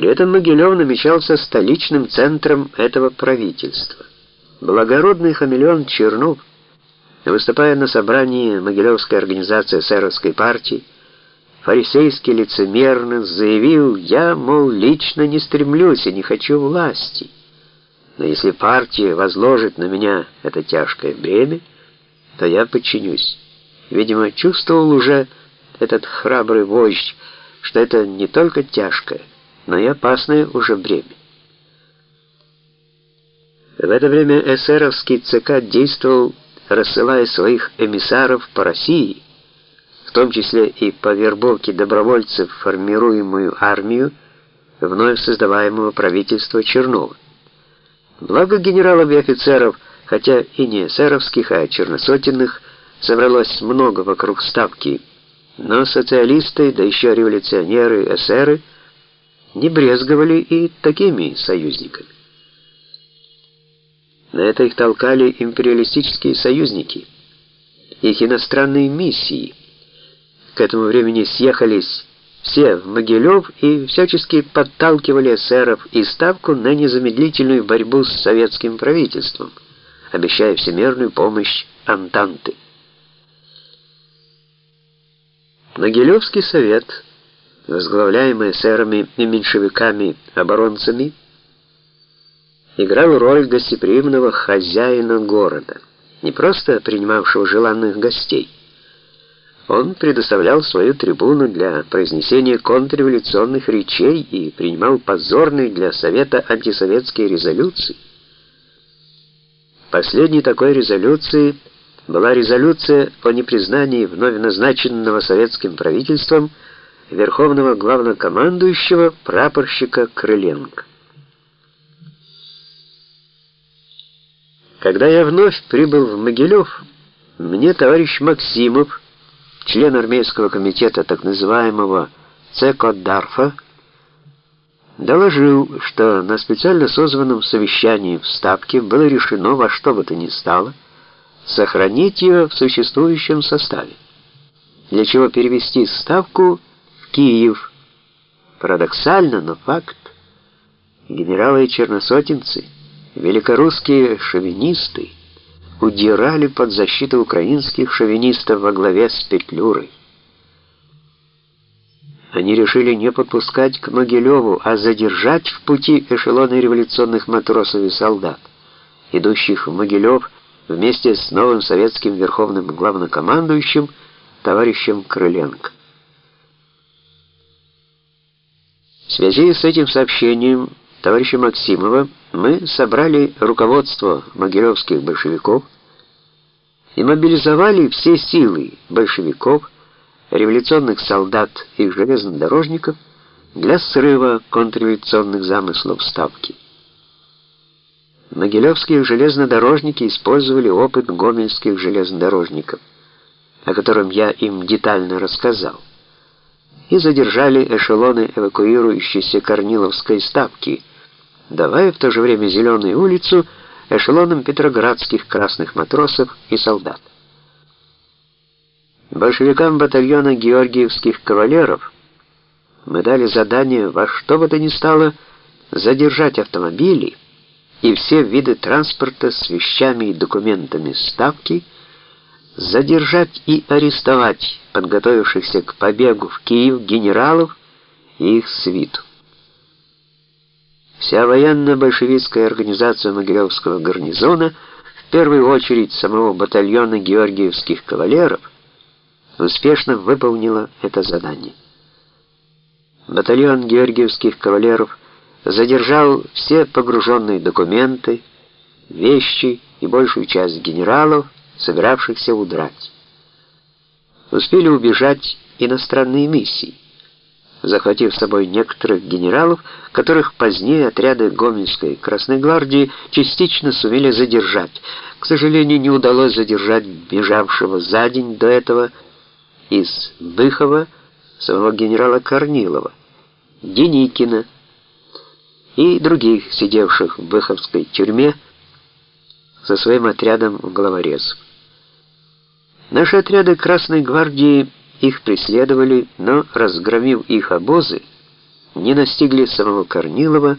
При этом Могилев намечался столичным центром этого правительства. Благородный хамелеон Чернов, выступая на собрании Могилевской организации эсеровской партии, фарисейски лицемерно заявил, я, мол, лично не стремлюсь и не хочу власти. Но если партия возложит на меня это тяжкое бремя, то я подчинюсь. Видимо, чувствовал уже этот храбрый вождь, что это не только тяжкое, но и опасное уже бремя. В это время эсеровский ЦК действовал, рассылая своих эмиссаров по России, в том числе и по вербовке добровольцев в формируемую армию вновь создаваемого правительства Чернова. Благо генералов и офицеров, хотя и не эсеровских, а черносотенных, собралось много вокруг ставки, но социалисты, да еще революционеры, эсеры, не брезговали и такими союзниками. На это их толкали империалистические союзники, их иностранные миссии. К этому времени съехались все в Могилев и всячески подталкивали эсеров и ставку на незамедлительную борьбу с советским правительством, обещая всемирную помощь Антанты. Могилевский совет, возглавляемый эсерами и меньшевиками-оборонцами, играл роль гостеприимного хозяина города, не просто принимавшего желанных гостей. Он предоставлял свою трибуну для произнесения контрреволюционных речей и принимал позорные для Совета антисоветские резолюции. Последней такой резолюции была резолюция о непризнании вновь назначенного советским правительством верховного главнокомандующего прапорщика Крыленко. Когда я вновь прибыл в Могилев, мне товарищ Максимов, член армейского комитета так называемого ЦКОДАРФа, доложил, что на специально созванном совещании в Ставке было решено во что бы то ни стало сохранить ее в существующем составе, для чего перевести Ставку Киев. Парадоксально, но факт. Генералы и черносотенцы – великорусские шовинисты удирали под защиту украинских шовинистов во главе с Петлюрой. Они решили не подпускать к Могилеву, а задержать в пути эшелоны революционных матросов и солдат, идущих в Могилев вместе с новым советским верховным главнокомандующим товарищем Крыленко. В связи с этим сообщением товарища Максимова мы собрали руководство могилевских большевиков и мобилизовали все силы большевиков, революционных солдат и железнодорожников для срыва контрреволюционных замыслов Ставки. Могилевские железнодорожники использовали опыт гомельских железнодорожников, о котором я им детально рассказал, и задержали эшелоны эвакуирующейся Корниловской Ставки – давая в то же время Зеленую улицу эшелоном петроградских красных матросов и солдат. Большевикам батальона георгиевских кавалеров мы дали задание во что бы то ни стало задержать автомобили и все виды транспорта с вещами и документами ставки, задержать и арестовать подготовившихся к побегу в Киев генералов и их свиту. Вся военно-большевистская организация Могилевского гарнизона, в первую очередь самого батальона георгиевских кавалеров, успешно выполнила это задание. Батальон георгиевских кавалеров задержал все погруженные документы, вещи и большую часть генералов, собиравшихся удрать. Успели убежать иностранные миссии захватив с собой некоторых генералов, которых позднее отряды Гомельской Красной гвардии частично сумели задержать. К сожалению, не удалось задержать бежавшего за день до этого из Быхова самого генерала Корнилова, Деникина и других сидевших в Быховской тюрьме со своим отрядом главорезов. Наши отряды Красной гвардии их преследовали, но, разгромив их обозы, не настигли самого Корнилова,